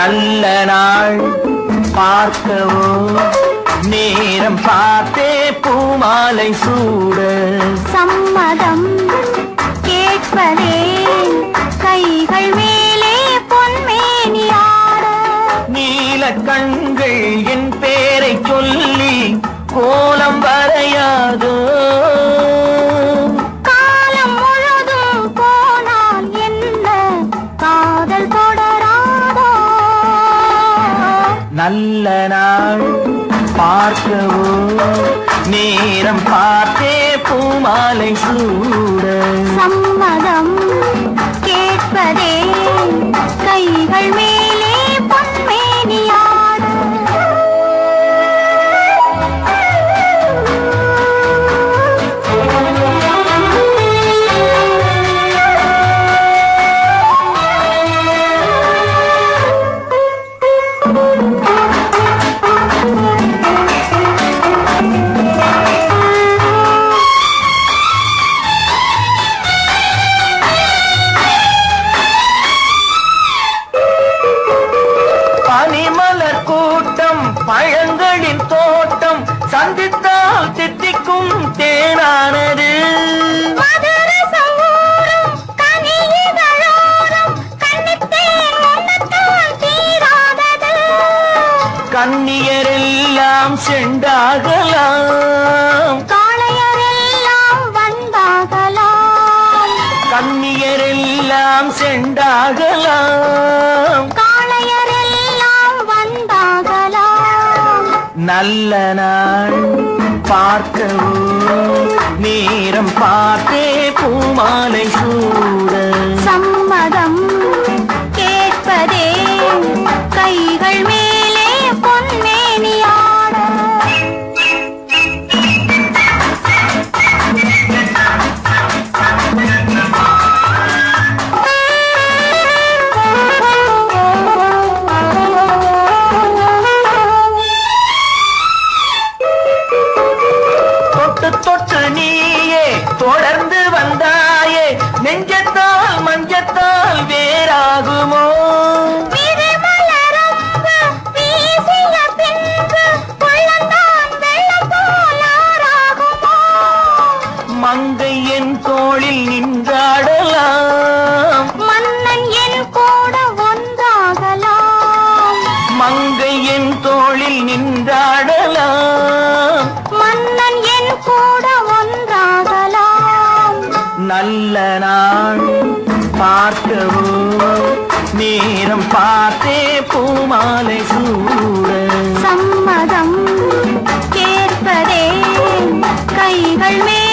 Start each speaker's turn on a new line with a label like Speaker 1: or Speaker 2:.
Speaker 1: நல்ல நாள். பார்க்கவோ நேரம் பார்த்தே பூமாலை சூட.
Speaker 2: சம்மதம் கேட்பதே. கைகள் மேலே
Speaker 1: நல்ல நாள் பார்க்கவோ? நேரம் பார்த்தே பூமாலை சூட.
Speaker 2: சம்மதம் கேட்பதே கை
Speaker 1: கண்ணியரெல்லாம் செண்டாகலாம்
Speaker 2: காளையரெல்லாம் வந்தாகலாம்.
Speaker 1: கண்ணியரெல்லாம் செண்டாகலாம்
Speaker 2: காளையரெல்லாம் வந்தாகலாம்.
Speaker 1: நல்ல நாள் பார்க்கவோ தொட்டு நீயே தொடர்ந்து வந்தாயே நெஞ்சத்தால் மஞ்சத்தால் வேறாகுமோ? மங்கை என் தோளில் நின்றாடலாம்.
Speaker 2: மன்னன் என் கூட ஒன்றாகலாம்.
Speaker 1: மங்கை என் தோளில் நின்றாடலாம் பார்த்தே பூமாலை சூட.
Speaker 2: சம்மதம் கேட்பதே கைகள் மேலே